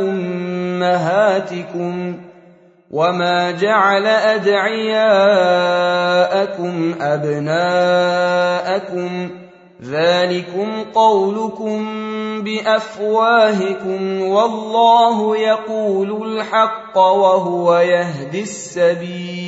أمهاتكم وما جعل أدعياءكم أبناءكم ذلكم قولكم بأفواهكم والله يقول الحق وهو يهدي السبيل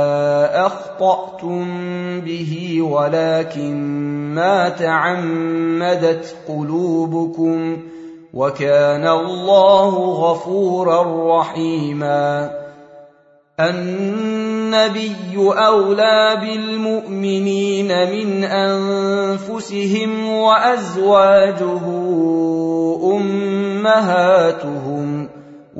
أخطأتم به ولكن ما تعمدت قلوبكم وكان الله غفورا رحيما. النبي أولى بالمؤمنين من أنفسهم وأزواجه أمهاتهم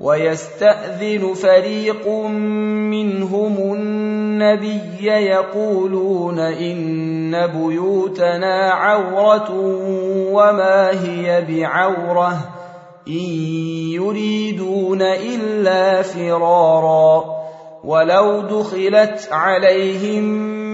ويستأذن فريق منهم النبي يقولون إن بيوتنا عورة وما هي بعورة إن يريدون إلا فرارا ولو دخلت عليهم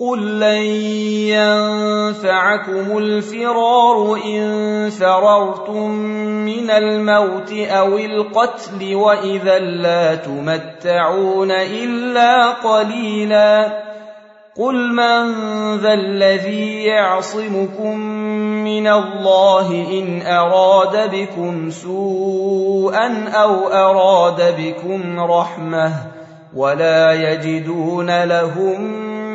قل لن ينفعكم الفرار ان فررتم من الموت أو القتل واذا لا تمتعون الا قليلا قل من ذا الذي يعصمكم من الله ان اراد بكم سوءا أو اراد بكم رحمه ولا يجدون لهم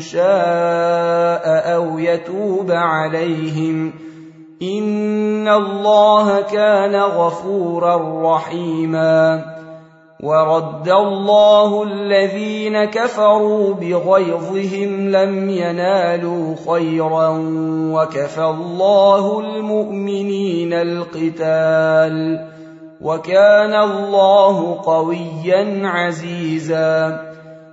شاء أو يتوب عليهم إن الله كان غفورا رحيما ورد الله الذين كفروا بغيظهم لم ينالوا خيرا وكفى الله المؤمنين القتال وكان الله قويا عزيزا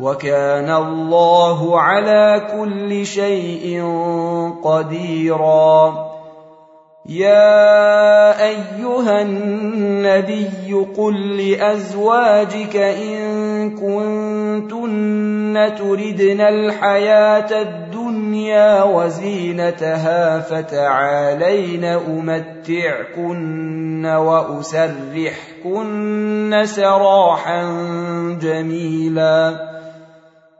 وكان الله على كل شيء قديرا. يا أيها النبي قل لأزواجك إن كنتن تردن الحياة الدنيا وزينتها فتعالين أمتعكن وأسرحكن سراحا جميلا.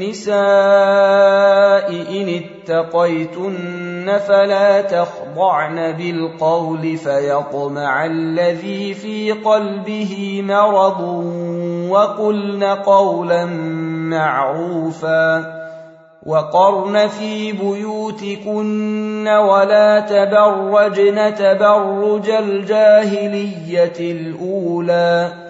النساء إن اتقيتن فلا تخضعن بالقول فيطمع الذي في قلبه مرض وقلن قولا معروفا وقرن في بيوتكن ولا تبرجن تبرج الجاهلية الأولى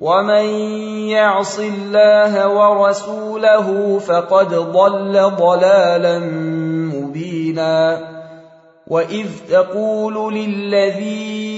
ومن يعص الله ورسوله فقد ضل ضلالا مبينا واذ تقول للذي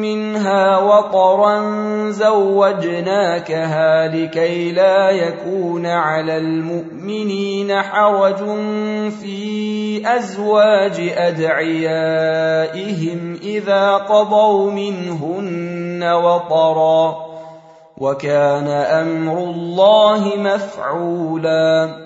منها وطرا زوجناكها لكي لا يكون على المؤمنين حرج في أزواج أدعيائهم إذا قضوا منهن وطرا وكان أمر الله مفعولا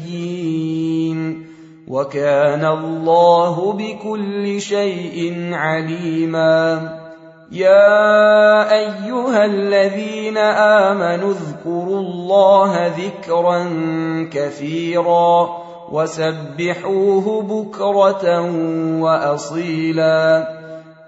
وكان الله بكل شيء عليما. يا أيها الذين آمنوا اذكروا الله ذكرا كثيرا وسبحوه بكرة وأصيلا.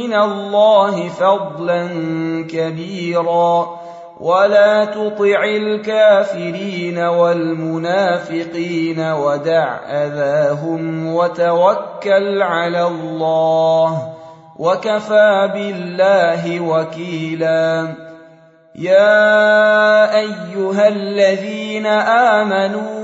من الله فضلا كبيرا. ولا تطع الكافرين والمنافقين ودع اذاهم وتوكل على الله وكفى بالله وكيلا. يا ايها الذين امنوا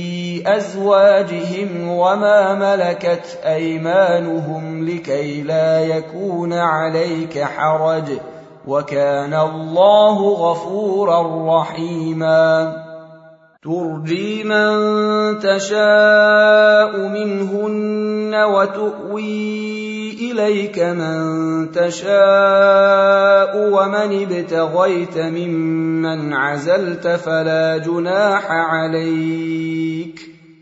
ازواجهم وما ملكت ايمانهم لكي لا يكون عليك حرج وكان الله غفورا رحيما ترجي من تشاء منهن وتؤوي اليك من تشاء ومن ابتغيت ممن عزلت فلا جناح عليك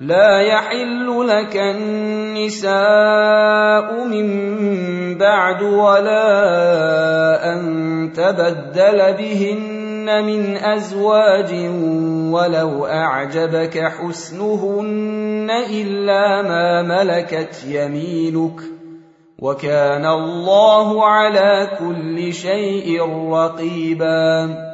لا يحل لك النساء من بعد ولا أن تبدل بهن من أزواج ولو أعجبك حسنهن إلا ما ملكت يمينك وكان الله على كل شيء رقيبا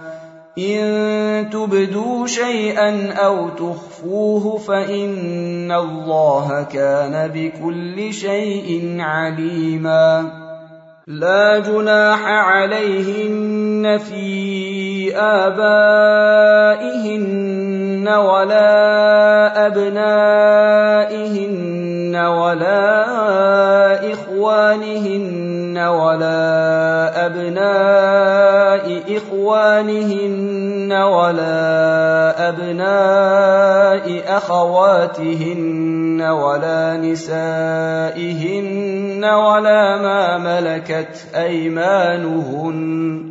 إن تبدوا شيئا أو تخفوه فإن الله كان بكل شيء عليما. لا جناح عليهن في ابائهن ولا ابنائهن ولا اخوانهن ولا ابناء اخوانهن ولا ابناء اخواتهن ولا نسائهن ولا ما ملكت ايمانهن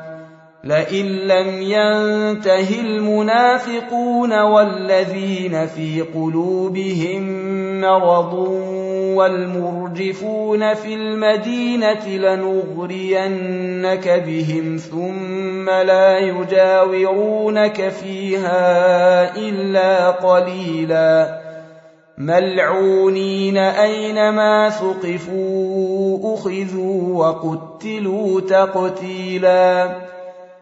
لئن لم ينته المنافقون والذين في قلوبهم مرض والمرجفون في المدينة لنغرينك بهم ثم لا يجاورونك فيها إلا قليلا. ملعونين أينما ثقفوا أخذوا وقتلوا تقتيلا.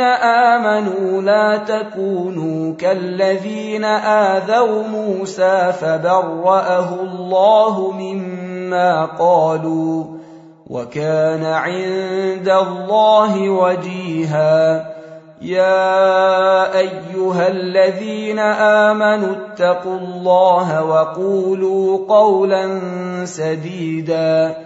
آمنوا لا تكونوا كالذين آذوا موسى فبرأه الله مما قالوا وكان عند الله وجيها. يا أيها الذين آمنوا اتقوا الله وقولوا قولا سديدا.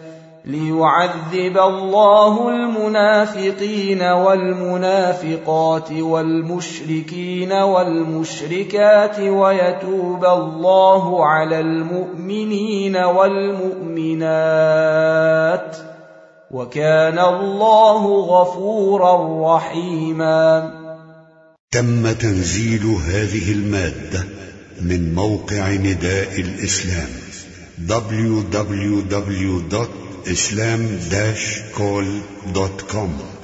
ليعذب الله المنافقين والمنافقات والمشركين والمشركات ويتوب الله على المؤمنين والمؤمنات وكان الله غفورا رحيما. تم تنزيل هذه المادة من موقع نداء الإسلام www. islam-call.com